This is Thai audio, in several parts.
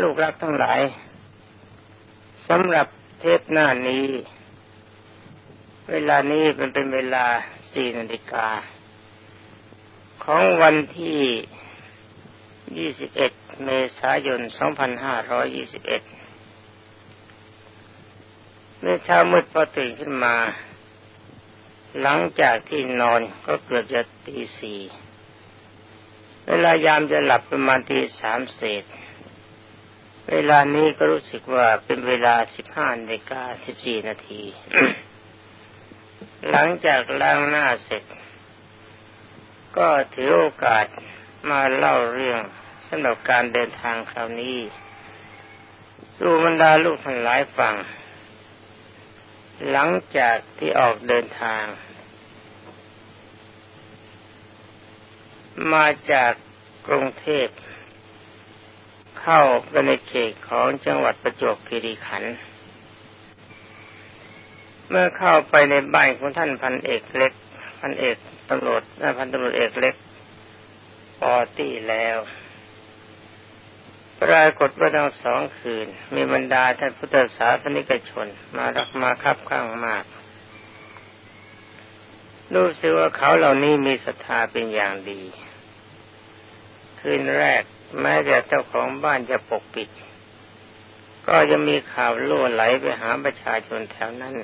ลูกรักทั้งหลายสำหรับเทปหน้านี้ เวลานี้เป็นเป็นเวลาสี่นาฬิกา ของวันที่ยี่สิบเอ็ดเมษายนสองพันห้าร้อยยี่สิบเอ็ดเมื่อเช้ามืดพอตื่นขึ้นมา หลังจากที่นอนก็เกือบจะตีสี่เวลายามจะหลับประมาณตีสามเศษ เวลานี้ก็รู้สึกว่าเป็นเวลาสิบห้านาฬิกาสิบสี่นาที หลังจากล้างหน้าเสร็จ ก็ถือโอกาสมาเล่าเรื่องสำหรับการเดินทางคราวนี้ สู่บรรดาลูกทั้งหลายฟัง หลังจากที่ออกเดินทาง มาจากกรุงเทพ เข้าไปในเขตของจังหวัดประจวบคีรีขันธ์เมื่อเข้าไปในบ้านของท่านพันเอกเล็ก พันเอกตำรวจพันตำรวจเอกเล็กปอตี้แล้วปรากฏว่าทั้งสองคืน มีบรรดาท่านพุทธศาสนิกชน มารักมาคับข้างมากรู้สึกว่าเขาเหล่านี้มีศรัทธาเป็นอย่างดี คืนแรก แม้แต่เจ้าของบ้านจะปกปิด ก็จะมีข่าวล่วไหลไปหาประชาชนแถวนั้น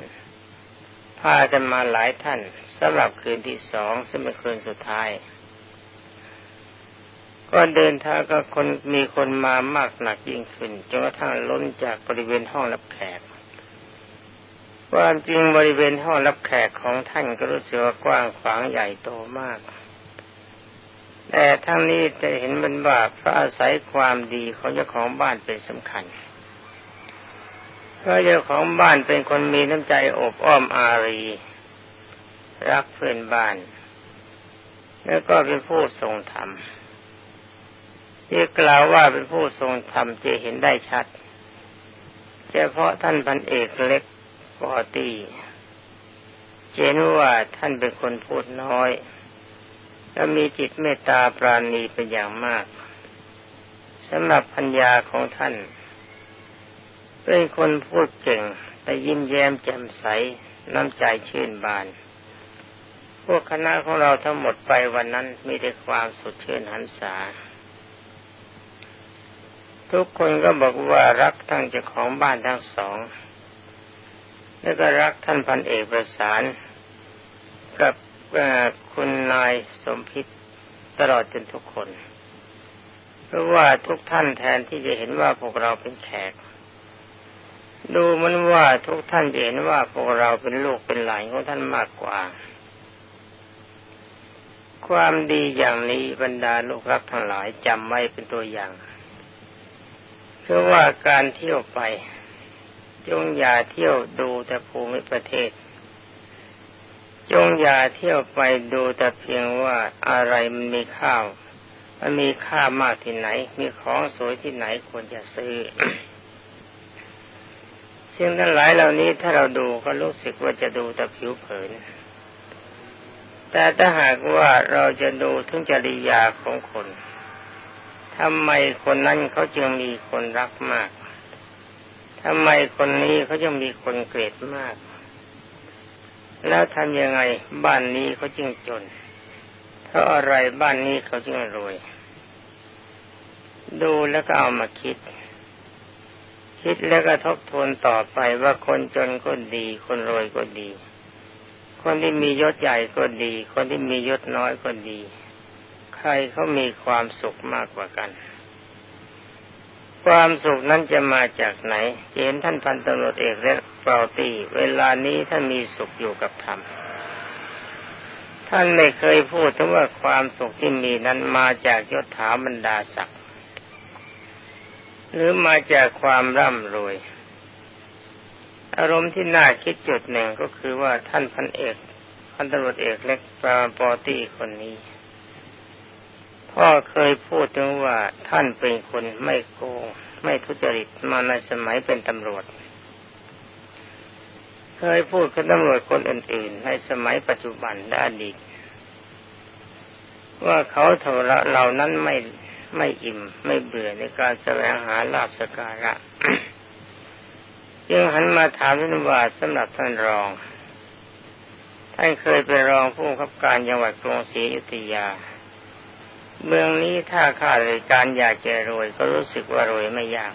พากันมาหลายท่านสำหรับคืนที่สองซึ่งเป็นคืนสุดท้าย ก็เดินทางก็คนมีคนมามากหนักยิ่งขึ้นจนกระทั่งล้นจากบริเวณห้องรับแขกความจริงบริเวณห้องรับแขกของท่านก็รู้สึกว่ากว้างขวางใหญ่โตมาก แต่ทั้งนี้จะเห็นมันว่าพระอาศัยความดีของเจ้าของบ้านเป็นสำคัญเพราะเจ้าของบ้านเป็นคนมีน้ำใจอบอ้อมอารี รักเพื่อนบ้าน แล้วก็เป็นผู้ทรงธรรมที่กล่าวว่าเป็นผู้ทรงธรรมจะเห็นได้ชัดเฉพาะท่านพันเอกเล็กปอตีเจนว่าท่านเป็นคนพูดน้อย และมีจิตเมตตาปราณีเป็นอย่างมากสำหรับพัญญาของท่าน เป็นคนพูดเก่งแต่ยิ้มแย้มแจ่มใสน้ำใจชื่นบาน พวกคณะของเราทั้งหมดไปวันนั้นมีแต่ความสดชื่นหันษา ทุกคนก็บอกว่ารักทั้งเจ้าของบ้านทั้งสอง แล้วก็รักท่านพันเอกประสานกับ คุณนายสมพิษตลอดจนทุกคน เพราะว่าทุกท่านแทนที่จะเห็นว่าพวกเราเป็นแขก ดูมันว่าทุกท่านจะเห็นว่าพวกเราเป็นลูกเป็นหลานของท่านมากกว่า ความดีอย่างนี้บรรดาลูกรักทั้งหลายจำไว้เป็นตัวอย่าง เพราะว่าการเที่ยวไป จงอย่าเที่ยวดูแต่ภูมิประเทศ จงอย่าเที่ยวไปดูแต่เพียงว่าอะไรมันมีข้าวมันมีค่ามากที่ไหน มีของสวยที่ไหนควรจะซื้อสิ่งทั้งหลายเหล่านี้ถ้าเราดูก็รู้สึกว่าจะดูแต่ผิวเผิน แต่ถ้าหากว่าเราจะดูถึงจริยาของคนทำไมคนนั้นเขาจึงมีคนรักมากทำไมคนนี้เขาจะมีคนเกลียดมาก แล้วทำยังไงบ้านนี้เขาจึงจน เพราะอะไรบ้านนี้เขาจึงรวย ดูแล้วก็เอามาคิด คิดแล้วก็ทบทวนต่อไปว่าคนจนก็ดี คนรวยก็ดี คนที่มียศใหญ่ก็ดี คนที่มียศน้อยก็ดี ใครเขามีความสุขมากกว่ากัน ความสุขนั้นจะมาจากไหนเห็นท่านพันตำรวจเอกและเปาตีเวลานี้ท่านมีสุขอยู่กับธรรมท่านไม่เคยพูดถึงว่าความสุขที่มีนั้นมาจากยศถาบรรดาศักดิ์หรือมาจากความร่ำรวย อารมณ์ที่น่าคิดจุดหนึ่งก็คือว่าท่านพันเอกพันตำรวจเอกเล็กปาปอตี้คนนี้ พ่อเคยพูดถึงว่าท่านเป็นคนไม่โกง ไม่ทุจริตมาในสมัยเป็นตำรวจ เคยพูดกับตำรวจคนอื่น ๆ ในสมัยปัจจุบันด้านดีว่าเขาเถระเหล่านั้นไม่ไม่อิ่ม ไม่เบื่อในการแสวงหาลาบสการะจึงหันมาถามท่านว่าสำหรับท่านรอง ท่านเคยเป็นรองผู้ขับการจังหวัดกรุงศรีอยุธยา เมืองนี้ถ้าข้าราชการอยากจะรวย ก็รู้สึกว่ารวยไม่ยาก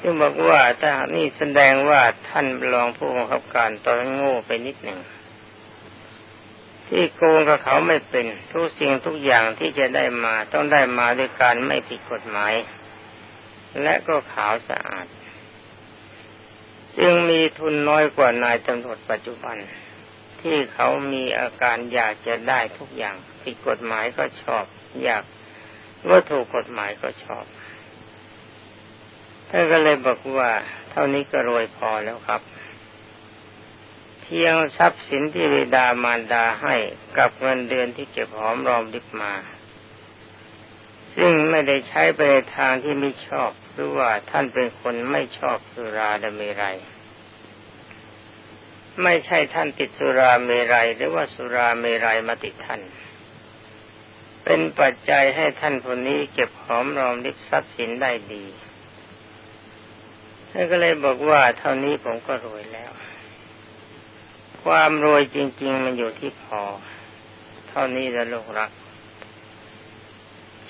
จึงบอกว่าถ้านี่แสดงว่าท่านรองผู้บังคับการตอนโง่ไปนิดหนึ่งที่โกงกับเขาไม่เป็นทุกสิ่งทุกอย่างที่จะได้มาต้องได้มาด้วยการไม่ผิดกฎหมาย และก็ขาวสะอาด จึงมีทุนน้อยกว่านายตำรวจปัจจุบัน ที่เขามีอาการอยากจะได้ทุกอย่างผิดกฎหมายก็ชอบ อยากว่าถูกกฎหมายก็ชอบท่านก็เลยบอกว่า เท่านี้ก็รวยพอแล้วครับ เพียงทรัพย์สินที่บิดามารดาให้กับเงินเดือนที่เก็บหอมรอมริบมา ซึ่งไม่ได้ใช้ไปในทางที่ไม่ชอบหรือว่าท่านเป็นคนไม่ชอบสุราดมรัย ไม่ใช่ท่านติดสุราเมรัยหรือว่าสุราเมรัยมาติดท่าน เป็นปัจจัยให้ท่านคนนี้เก็บหอมรอมริบทรัพย์สินได้ดีท่านก็เลยบอกว่าเท่านี้ผมก็รวยแล้ว ความรวยจริง ๆ มันอยู่ที่พอ เท่านี้แล้วลูกรัก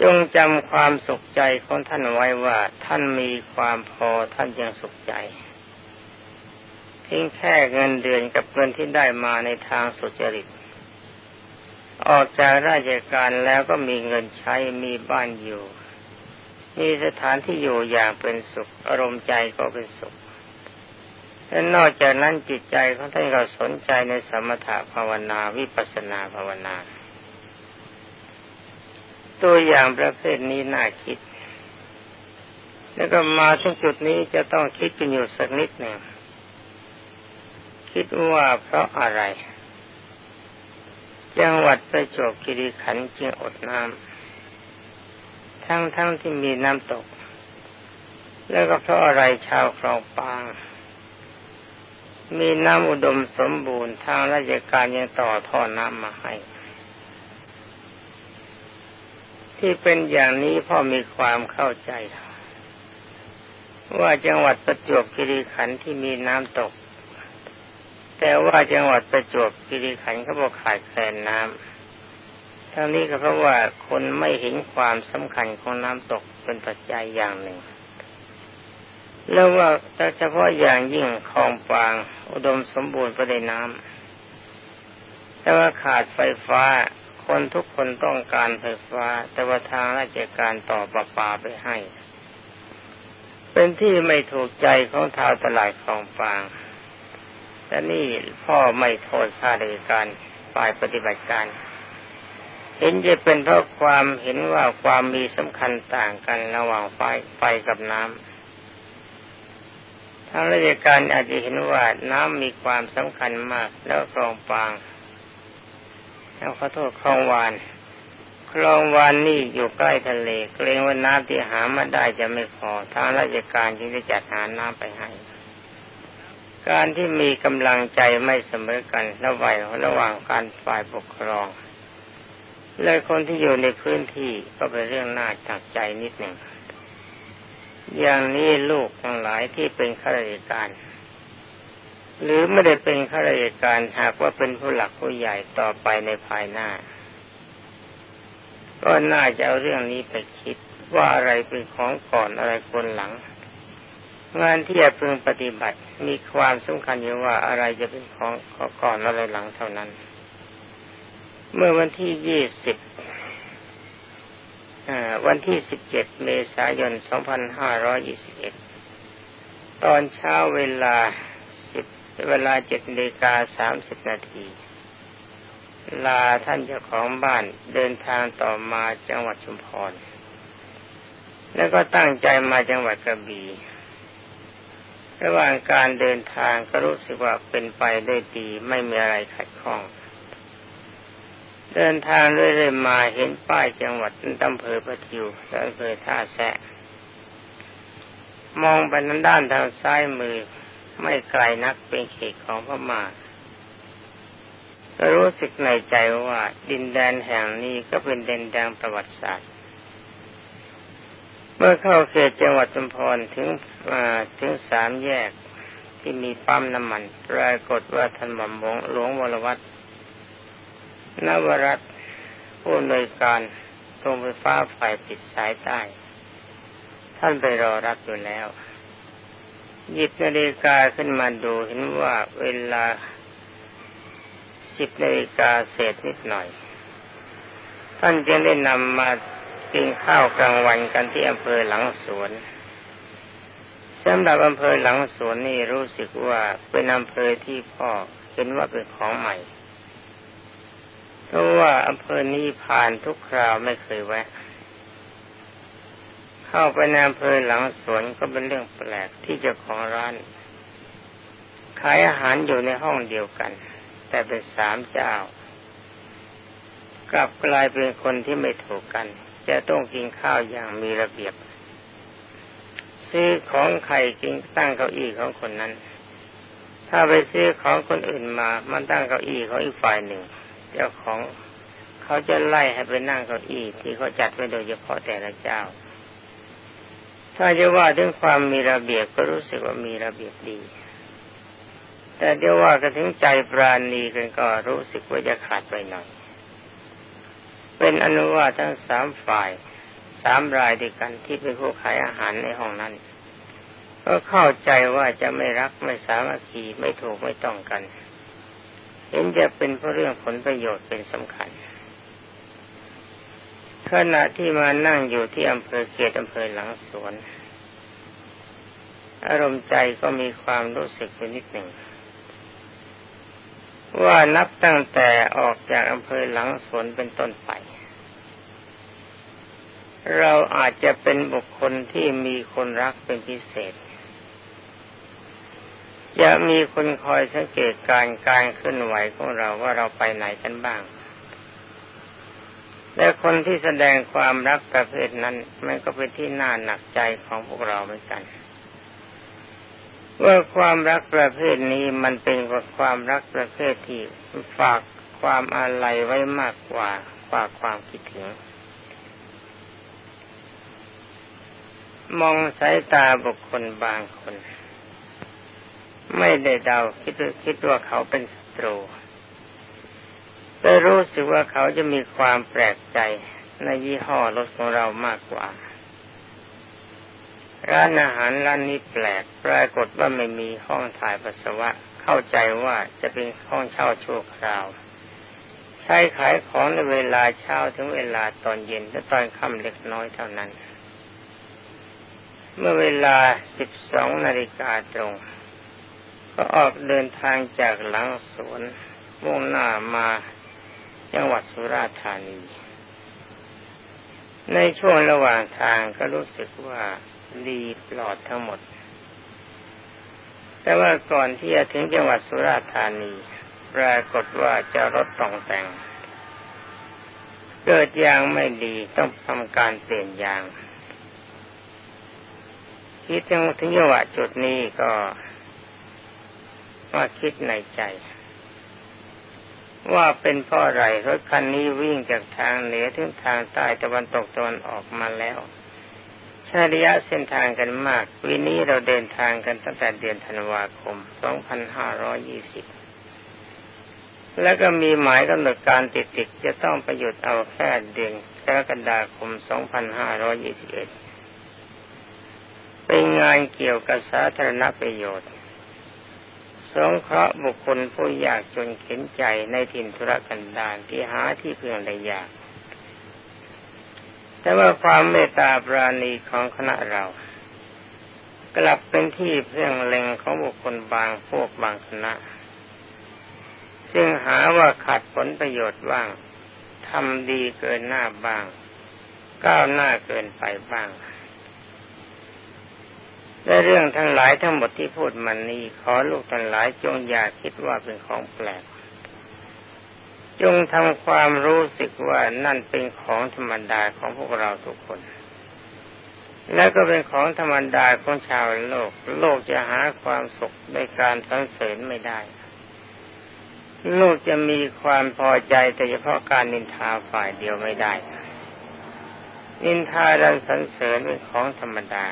จงจำความสุขใจของท่านไว้ว่า ท่านมีความพอท่านยังสุขใจ เพียงแค่เงินเดือนกับเงินที่ได้มาในทางสุจริต ออกจากราชการแล้วก็มีเงินใช้มีบ้านอยู่ มีสถานที่อยู่อย่างเป็นสุข อารมณ์ใจก็เป็นสุขและนอกจากนั้นจิตใจของท่านก็สนใจในสมถะภาวนาวิปัสนาภาวนา ตัวอย่างประเภทนี้น่าคิด แล้วก็มาถึงจุดนี้จะต้องคิดกันอยู่สักนิดหนึ่ง คิดว่าเพราะอะไรจังหวัดประจวบคีรีขันธ์จึงอดน้ำทั้งๆทที่มีน้ำตก แล้วก็เพราะอะไรชาวคลองปาง มีน้ำอุดมสมบูรณ์ทางราชการยังต่อท่อน้ำมาให้ ที่เป็นอย่างนี้พ่อมีความเข้าใจ ว่าจังหวัดประจวบคีรีขันธ์ที่มีน้ำตก แต่ว่าจังหวัดประจวบคีรีขันธ์เขาบอกขาดแคลนน้ำทั้งนี้ก็เพราะว่าคนไม่เห็นความสำคัญของน้ำตกเป็นปัจจัยอย่างหนึ่ง แล้วว่าเฉพาะอย่างยิ่งคลองปาง อุดมสมบูรณ์ไปด้วยน้ำแต่ว่าขาดไฟฟ้า คนทุกคนต้องการไฟฟ้า แต่ว่าทางราชการต่อประปาไปให้ เป็นที่ไม่ถูกใจของทาวตลาดคลองปาง แต่นี่พ่อไม่โทษข้าราชการฝ่ายปฏิบัติการ เห็นจะเป็นเพราะความเห็นว่าความมีสำคัญต่างกันระหว่างไฟไฟกับน้ำทางราชการอาจจะเห็นว่าน้ำมีความสำคัญมากแล้วคลองปางแล้วขอโทษคลองวานคลองวานนี่อยู่ใกล้ทะเลเกรงว่าน้ำที่หามาได้จะไม่พอทางราชการจึงได้จัดหาน้ำไปให้ การที่มีกำลังใจไม่เสมอกันระหว่างระหว่างการฝ่ายปกครอง และคนที่อยู่ในพื้นที่ก็เป็นเรื่องน่าจักใจนิดหนึ่ง อย่างนี้ลูกทั้งหลายที่เป็นข้าราชการ หรือไม่ได้เป็นข้าราชการหากว่าเป็นผู้หลักผู้ใหญ่ต่อไปในภายหน้า ก็น่าจะเอาเรื่องนี้ไปคิดว่าอะไรเป็นของก่อนอะไรคนหลัง งานที่จะพึงปฏิบัติมีความสำคัญอยู่ว่าอะไรจะเป็นของก่อนอะไรหลังเท่านั้น เมื่อวันที่ยี่สิบวันที่17เจ็ดเมษายน2521ตอนเช้าเวลา10เวลา7นาฬิกา30นาทีลาท่านเจ้าของบ้านเดินทางต่อมาจังหวัดชุมพร แล้วก็ตั้งใจมาจังหวัดกระบี่ ระหว่างการเดินทางก็รู้สึกว่าเป็นไปได้ดีไม่มีอะไรขัดข้อง เดินทางเรื่อยๆมาเห็นป้ายจังหวัดอำเภอประทิวและอำเภอท่าแซะมองไปนั้นด้านทางซ้ายมือไม่ไกลนักเป็นเขตของพม่าก็รู้สึกในใจว่าดินแดนแห่งนี้ก็เป็นดินแดนประวัติศาสตร์ เมื่อเข้าเขตจังหวัดจุมพรถึงถึงสามแยกที่มีปั๊มน้ำมันปรากฏว่าท่านหม่อมหลวงวรวัตรนวรัตผู้อำนวยการโรงไฟฟ้าฝ่ายปิดสายใต้ ท่านไปรอรับอยู่แล้วหยิบนาฬิกาขึ้นมาดูเห็นว่าเวลาสิบนาฬิกาเศษนิดหน่อย ท่านจึงได้นำมา กินข้าวกลางวันกันที่อำเภอหลังสวนสำหรับอำเภอหลังสวนนี่รู้สึกว่าเป็นอำเภอที่พ่อเห็นว่าเป็นของใหม่ เพราะว่าอำเภอนี้ผ่านทุกคราวไม่เคยแวะ เข้าไปในอำเภอหลังสวนก็เป็นเรื่องแปลกที่เจ้าของร้านขายอาหารอยู่ในห้องเดียวกัน แต่เป็นสามเจ้ากลับกลายเป็นคนที่ไม่ถูกกัน จะต้องกินข้าวอย่างมีระเบียบ ซื้อของใครจึงตั้งเก้าอี้ของคนนั้น ถ้าไปซื้อของคนอื่นมา มันตั้งเก้าอี้ของอีกฝ่ายหนึ่ง เจ้าของเขาจะไล่ให้ไปนั่งเก้าอี้ที่เขาจัดไว้โดยเฉพาะแต่ละเจ้า ถ้าจะว่าถึงความมีระเบียบก็รู้สึกว่ามีระเบียบดี แต่เดี๋ยวว่ากันถึงใจปราณีกันก็รู้สึกว่าจะขาดไปหน่อย เป็นอนุว่าทั้งสามฝ่ายสามรายด้วยกันที่เป็นผู้ขายอาหารในห้องนั้น ก็เข้าใจว่าจะไม่รักไม่สามัคคีไม่ถูกไม่ต้องกัน เห็นจะเป็นเพราะเรื่องผลประโยชน์เป็นสำคัญขณะที่มานั่งอยู่ที่อำเภอเขตอำเภอหลังสวน อารมณ์ใจก็มีความรู้สึกเป็นนิดหนึ่ง ว่านับตั้งแต่ออกจากอำเภอหลังสวนเป็นต้นไป เราอาจจะเป็นบุคคลที่มีคนรักเป็นพิเศษ จะมีคนคอยสังเกตการการเคลื่อนไหวของเราว่าเราไปไหนกันบ้าง และคนที่แสดงความรักประเภทนั้น มันก็เป็นที่น่าหนักใจของพวกเราเหมือนกัน ว่าความรักประเภทนี้มันเป็นความรักประเภทที่ฝากความอาลัยไว้มากกว่ากว่าความคิดถึง มองสายตาบุคคลบางคน ไม่ได้เดาคิดคิดว่าเขาเป็นศัตรูแต่รู้สึกว่าเขาจะมีความแปลกใจในยี่ห้อรถของเรามากกว่า ร้านอาหารร้านนี้แปลก ปรากฏว่าไม่มีห้องถ่ายปัสสาวะ เข้าใจว่าจะเป็นห้องเช่าชั่วคราว ใช้ขายของในเวลาเช้าถึงเวลาตอนเย็นและตอนค่ำเล็กน้อยเท่านั้น เมื่อเวลา 12 นาฬิกาตรง ก็ออกเดินทางจากหลังสวนมุ่งหน้ามาจังหวัดสุราษฎร์ธานี ในช่วงระหว่างทางก็รู้สึกว่า ดีปลอดทั้งหมด แต่ว่าก่อนที่จะถึงจังหวัดสุราษฎร์ธานี ปรากฏว่าจะรถต้องแต่ง เกิดยางไม่ดีต้องทำการเปลี่ยนยางคิดถึงถึงจังหวะจุดนี้ก็มาคิดในใจ ว่าเป็นเพราะอะไรรถคันนี้วิ่งจากทางเหนือถึงทางใต้ตะวันตกตะวันออกมาแล้ว ใช้ระยะเส้นทางกันมากวันนี้เราเดินทางกันตั้งแต่เดือนธันวาคม 2520 แล้วก็มีหมายกำหนดการติดๆจะต้องประยุทธ์เอาแค่เดือนกรกฎาคม 2521 เป็นงานเกี่ยวกับสาธารณประโยชน์ สงเคราะห์บุคคลผู้ยากจนเข็นใจในถิ่นธุรกันดารที่หาที่พื่อได้ยาก แต่ว่าความเมตตาปราณีของคณะเรา กลับเป็นที่เพื่องเล็งของบุคคลบางพวกบางคณะ ซึ่งหาว่าขัดผลประโยชน์บ้างทำดีเกินหน้าบ้าง ก้าวหน้าเกินไปบ้างและเรื่องทั้งหลายทั้งหมดที่พูดมันนี้ ขอลูกทั้งหลายจงอย่าคิดว่าเป็นของแปลก จงทำความรู้สึกว่านั่นเป็นของธรรมดาของพวกเราทุกคน และก็เป็นของธรรมดาของชาวโลก โลกจะหาความสุขในการสรรเสริญไม่ได้ โลกจะมีความพอใจแต่เฉพาะการนินทาฝ่ายเดียวไม่ได้ นินทาดันสรรเสริญเป็นของธรรมดา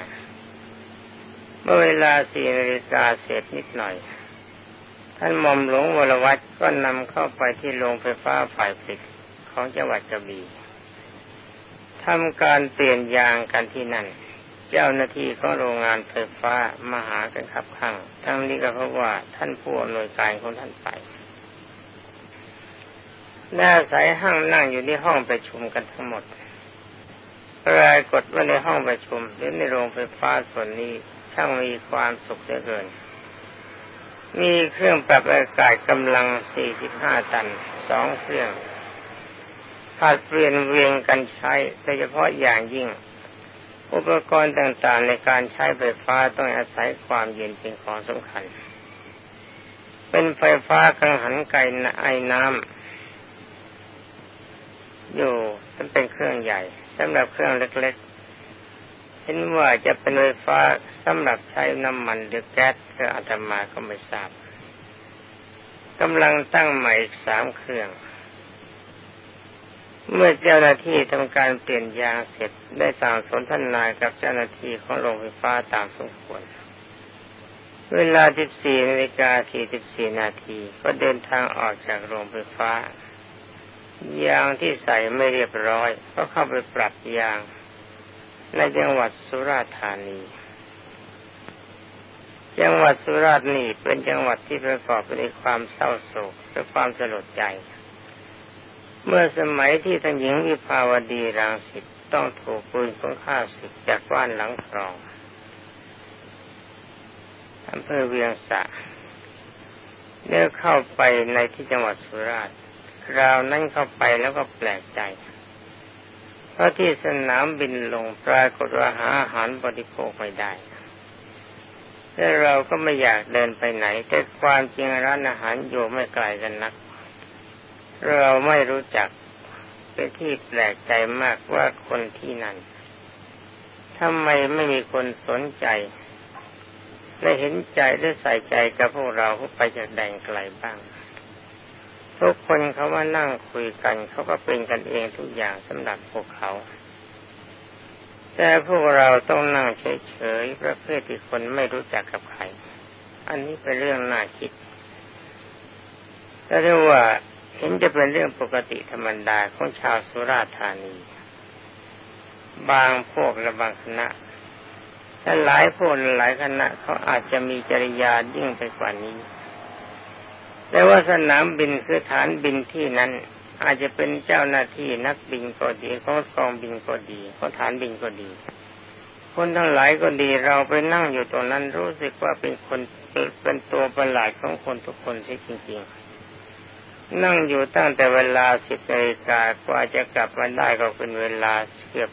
เมื่อเวลาสี่นาฬิกาเสร็จนิดหน่อย ท่านหม่อมหลวงวรวัตก็นำเข้าไปที่โรงไฟฟ้าฝ่ายผลิตของจังหวัดกระบี่ทำการเปลี่ยนยางกันที่นั่น เจ้าหน้าที่ของโรงงานไฟฟ้ามาหากันขับข้งทั้งนี้ก็เพราะว่าท่านผู้อำนวยการของท่านไปแน่สายห้างนั่งอยู่ในห้องประชุมกันทั้งหมดปรากฏว่าในห้องประชุมหรือในโรงไฟฟ้าส่วนนี้ช่างมีความสุขเหลือเกิน มีเครื่องปรับอากาศกำลัง 45 ตัน สองเครื่องผัดเปลี่ยนเวียงกันใช้ โดยเฉพาะอย่างยิ่ง อุปกรณ์ต่างๆ ในการใช้ไฟฟ้าต้องอาศัยความเย็นเป็นของสำคัญ เป็นไฟฟ้ากังหันไกไอ้น้ำอยู่มันเป็นเครื่องใหญ่สำหรับเครื่องเล็กๆ เห็นว่าจะเป็นไฟฟ้า สำหรับใช้น้ำมันหรือแก๊สก็อาตมาก็ไม่ทราบกำลังตั้งใหม่อีกสามเครื่อง เมื่อเจ้าหน้าที่ทำการเปลี่ยนยางเสร็จได้สั่งสนทนากับเจ้าหน้าที่ของโรงไฟฟ้าตามสมควร เวลา 14นาฬิกา44นาทีก็เดินทางออกจากโรงไฟฟ้ายางที่ใส่ไม่เรียบร้อย ก็เข้าไปปรับยางในจังหวัดสุราษฎร์ธานี จังหวัดสุราษฎร์นี่เป็นจังหวัดที่ประกอบไปด้วยความเศร้าโศกและความสลดใจ เมื่อสมัยที่ท่านหญิงวิภาวดีรังสิตต้องถูกปืนของข้าศึกจากบ้านหลังครองอำเภอเวียงสะเนื้อเข้าไปในที่จังหวัดสุราษฎร์คราวนั้นเข้าไปแล้วก็แปลกใจ เพราะที่สนามบินลงปรากฏว่าหาอาหารบริโภคไม่ได้ แต่เราก็ไม่อยากเดินไปไหน แต่ความจริงร้านอาหารอยู่ไม่ไกลกันนัก เราไม่รู้จักเป็นที่แปลกใจมากว่าคนที่นั่นทำไมไม่มีคนสนใจและเห็นใจและใส่ใจกับพวกเราผู้ไปจากแดนไกลบ้าง ทุกคนเขาว่านั่งคุยกัน เขาก็เป็นกันเองทุกอย่างสำหรับพวกเขา แต่พวกเราต้องนั่งเฉยๆประเภทที่คนไม่รู้จักกับใคร อันนี้เป็นเรื่องน่าคิดแต่เรียกว่าเห็นจะเป็นเรื่องปกติธรรมดาของชาวสุราษฎร์ธานี บางพวกและบางคณะแต่หลายพวกหลายคณะเขาอาจจะมีจริยายิ่งไปกว่านี้ แต่ว่าสนามบินคือฐานบินที่นั้น อาจจะเป็นเจ้าหน้าที่นักบินก็ดีขอกองบินก็ดีขอฐานบินก็ดี คนทั้งหลายก็ดีเราไปนั่งอยู่ตรงนั้นรู้สึกว่าเป็นคนเป็นตัวประหลาดของคนทุกคนใช่จริง ๆ นั่งอยู่ตั้งแต่เวลาสิบนาฬิกากว่าจะกลับมาได้ก็เป็นเวลาเกือบ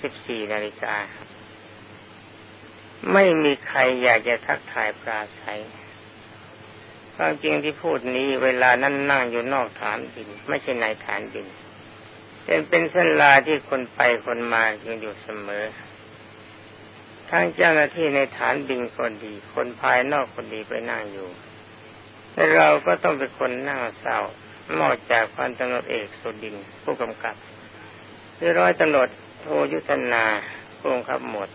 สิบสี่นาฬิกาไม่มีใครอยากจะทักทายปราศัย ความจริงที่พูดนี้เวลานั้นนั่งอยู่นอกฐานบิน ไม่ใช่ในฐานบินเป็นเป็นเส้นลาที่คนไปคนมายังอยู่เสมอ ทั้งเจ้าหน้าที่ในฐานบินคนดี คนภายนอกคนดีไปนั่งอยู่และเราก็ต้องเป็นคนนั่งเศร้านอกจากพันตำรวจเอกสุดิน ผู้กำกับหรือร้อยตำรวจโทยุทธนาผู้กำกับหมด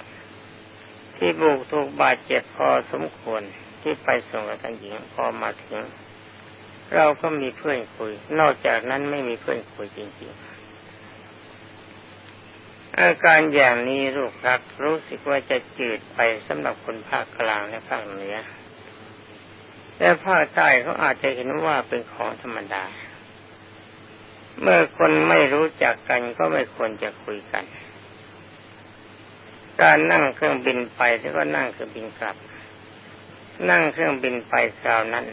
ที่บุกถูกบาดเจ็บพอสมควร ที่ไปส่งกับท่านหญิงพอมาถึง เราก็มีเพื่อนคุย นอกจากนั้นไม่มีเพื่อนคุยจริงๆ อาการอย่างนี้ลูกรักรู้สึกว่าจะจืดไปสำหรับคนภาคกลางและภาคเหนือแต่ภาคใต้เขาอาจจะเห็นว่าเป็นของธรรมดา เมื่อคนไม่รู้จักกันก็ไม่ควรจะคุยกัน การนั่งเครื่องบินไปแล้วก็นั่งเครื่องบินกลับ นั่งเครื่องบินไปคราวนั้น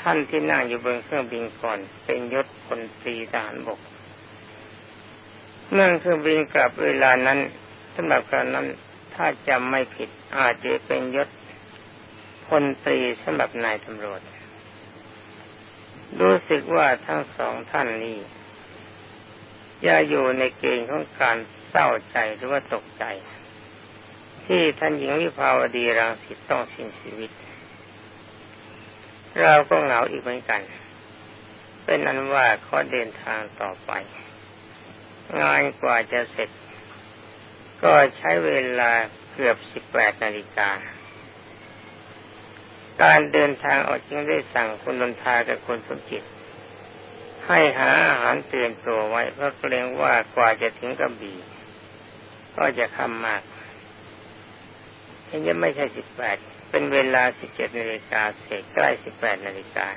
ท่านที่นั่งอยู่บนเครื่องบินก่อน เป็นยศพลตรีทหารบกนั่งเครื่องบินกลับเวลานั้นสำหรับคราวนั้นถ้าจำไม่ผิดอาจจะเป็นยศพลตรีสำหรับนายตำรวจ รู้สึกว่าทั้งสองท่านนี้จะอยู่ในเกณฑ์ของการเศร้าใจหรือว่าตกใจ ที่ท่านหญิงวิภาวดีรังสิตต้องสิ้นชีวิต เราก็เหงาอีกเหมือนกัน เป็นอันว่าเขาเดินทางต่อไป งานกว่าจะเสร็จ ก็ใช้เวลาเกือบสิบแปดนาฬิกา การเดินทางออกจึงได้สั่งคุณนนทากับคุณสมจิต ให้หาอาหารเตือนตัวไว้เพราะเกรงว่ากว่าจะถึงกระบี่ก็จะคำมาก ยังไม่ใช่สิบแปดเป็นเวลาสิบเจ็ดนาฬิกาเศษใกล้สิบแปดนาฬิกา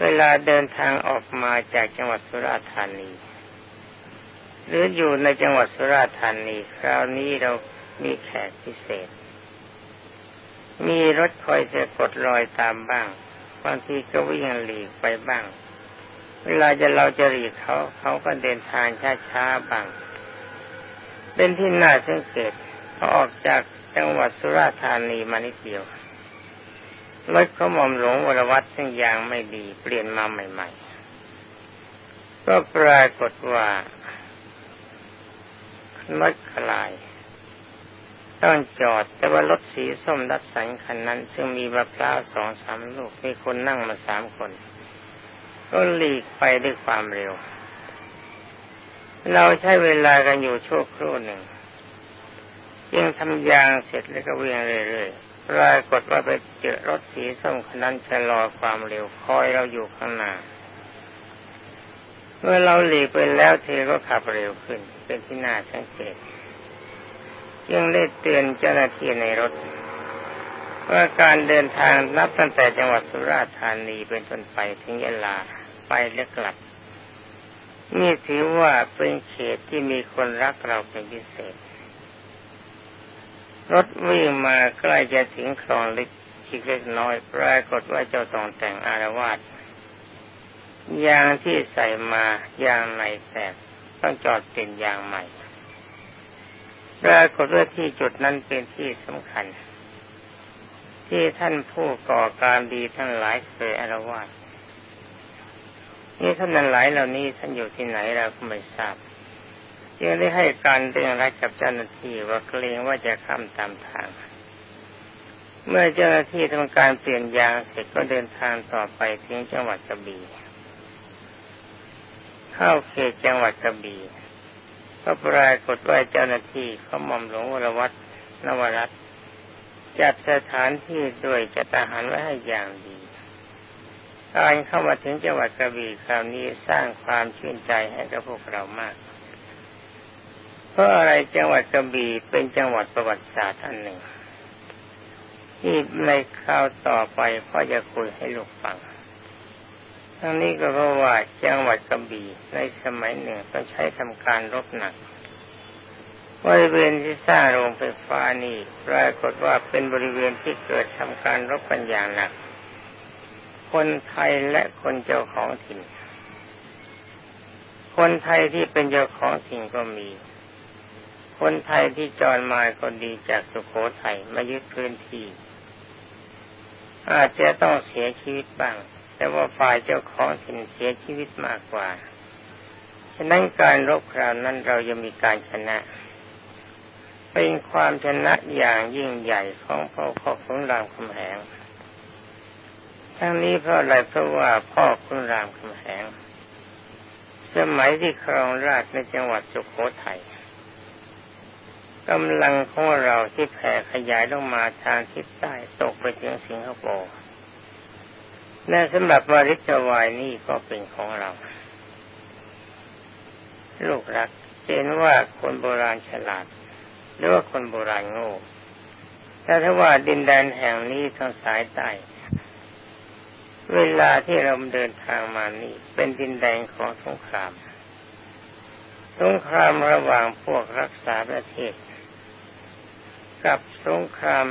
เวลาเดินทางออกมาจากจังหวัดสุราษฎร์ธานี หรืออยู่ในจังหวัดสุราษฎร์ธานีคราวนี้เรามีแขกพิเศษ มีรถคอยจะกดรอยตามบ้างบางทีก็วิ่งหลีกไปบ้าง เวลาจะเราจะหลีกเขาเขาก็เดินทางช้าๆบ้าง เป็นที่น่าสังเกตเขาออกจาก จังหวัดสุราษฎร์ธานีมานิดเดียวรถเขาหม่อมหลวงวรวัตรซึ่งยางไม่ดี เปลี่ยนมาใหม่ ๆ ก็ปรากฏว่ารถคลาย ต้องจอดแต่ว่ารถสีส้มดัดสันคันนั้น ซึ่งมีมะพร้าวสองสามลูกมีคนนั่งมาสามคน ก็หลีกไปด้วยความเร็ว เราใช้เวลากันอยู่ชั่วครู่หนึ่ง ยังทำยางเสร็จแล้วก็เวิ่งเรื่อยๆปรากฏว่าไปเจอรถสีส้มคันนั้นชะลอความเร็วคอยเราอยู่ข้างหน้า เมื่อเราหลีกไปแล้วเธอก็ขับเร็วขึ้น เป็นที่น่าสังเกตยังได้เตือนเจ้าหน้าที่ในรถว่าการเดินทางนับตั้งแต่จังหวัดสุราษฎร์ธานีเป็นต้นไปถึงยะลาไปและกลับ นี่ถือว่าเป็นเขตที่มีคนรักเราเป็นพิเศษ รถวิ่งมาใกล้จะถึงคลองล็กอีกเล็กน้อย ปรากฏว่าเจ้าตองแต่งอารวาสยางที่ใส่มายางในแตกต้องจอดเปลี่ยนยางใหม่ปรากฏว่าที่จุดนั้นเป็นที่สำคัญ ที่ท่านผู้ก่อการดีทั้งหลายเคยอารวาสนี่ท่านนั้นหลายเหล่านี้ท่านอยู่ที่ไหนเราก็ไม่ทราบ จึงได้ให้การเรื่องรักกับเจ้าหน้าที่ว่าเกรงว่าจะข้ามตามทาง เมื่อเจ้าหน้าที่ทำการเปลี่ยนยางเสร็จก็เดินทางต่อไปถึงจังหวัดกระบี่เข้าเขตจังหวัดกระบี่ก็ปรากฏว่าเจ้าหน้าที่เขาหม่อมหลวงวรวัตนวรัตจัดสถานที่ด้วยจัดอาหารไว้ให้อย่างดีการเข้ามาถึงจังหวัดกระบี่คราวนี้สร้างความชื่นใจให้กับพวกเรามาก เพราะอะไรจังหวัดกระบี่เป็นจังหวัดประวัติศาสตร์อันหนึ่ง ที่ในคราวต่อไปพ่อจะคุยให้ลูกฟัง ทั้งนี้ก็เพราะว่าจังหวัดกระบี่ในสมัยหนึ่งต้องใช้ทำการรบหนักบริเวณที่สร้างโรงไฟฟ้านี่ปรากฏว่าเป็นบริเวณที่เกิดทำการรบกันอย่างหนัก คนไทยและคนเจ้าของถิ่น คนไทยที่เป็นเจ้าของถิ่นก็มี คนไทยที่จรมาคนดีจากสุโขทัยมายึดพื้นที่ อาจจะต้องเสียชีวิตบ้าง แต่ว่าฝ่ายเจ้าของถิ่นเสียชีวิตมากกว่า ฉะนั้นการรบคราวนั้นเรายังมีการชนะ เป็นความชนะอย่างยิ่งใหญ่ของพ่อพ่อขุนรามคำแหงทั้งนี้เพราะอะไรเพราะว่าพ่อขุนรามคำแหง สมัยที่ครองราชในจังหวัดสุโขทัย กำลังของเราที่แผ่ขยายลงมาทางทิศใต้ตกไปถึงสิงคโปร์และสำหรับวาริจวายนี่ก็เป็นของเรา ลูกรักเห็นว่าคนโบราณฉลาด หรือว่าคนโบราณโง่แต่ถ้าว่าดินแดนแห่งนี้ทางสายใต้เวลาที่เราเดินทางมานี่ เป็นดินแดนของสงคราม สงครามระหว่างพวกรักษาประเทศ กับสงคราม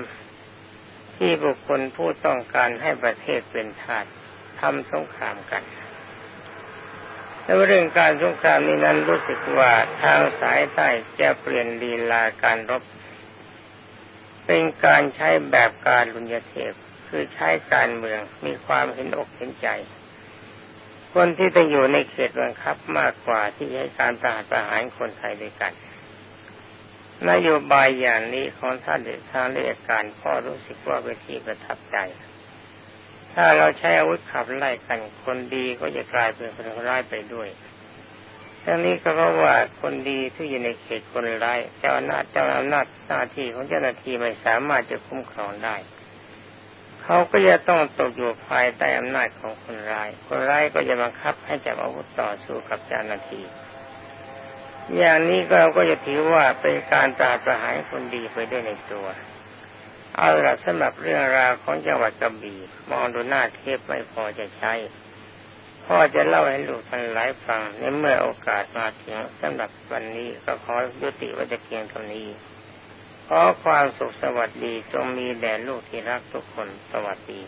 ที่บุคคลผู้ต้องการให้ประเทศเป็นทาสทำสงครามกันแล้วเรื่องการสงครามนี้นั้นรู้สึกว่าทางสายใต้จะเปลี่ยนลีลาการรบ เป็นการใช้แบบการลุญยเทพคือใช้การเมืองมีความเห็นอกเห็นใจ คนที่จะอยู่ในเขตบังคับมากกว่าที่ให้การประหารประหารคนไทยด้วยกัน นโยบายอย่างนี้ของท่านเดชทางเลขาการพ่อรู้สึกว่าเป็นที่ประทับใจ ถ้าเราใช้อาวุธขับไล่กันคนดีก็จะกลายเป็นคนร้ายไปด้วยทั้งนี้ก็เพราะว่าคนดีที่อยู่ในเขตคนร้ายเจ้าอำนาเจ้าอำนาจหน้าที่ของเจ้าหน้าที่ไม่สามารถจะคุ้มครองได้เขาก็จะต้องตกอยู่ภายใต้อำนาจของคนร้าย คนร้ายก็จะบังคับให้จับอาวุธต่อสู้กับเจ้าหน้าที่ อย่างนี้ก็เราก็จะถือว่าเป็นการปราประหารคนดีไปด้วยในตัว เอาละสำหรับเรื่องราวของจังหวัดกระบี่มองดูหน้าเทพไม่พอจะใช้ พ่อจะเล่าให้ลูกท่านหลายฟังในเมื่อโอกาสมาถึงสำหรับวันนี้ก็ขอยุติไว้จะเพียงเท่านี้ขอความสุขสวัสดีจงมีแด่ลูกที่รักทุกคนสวัสดี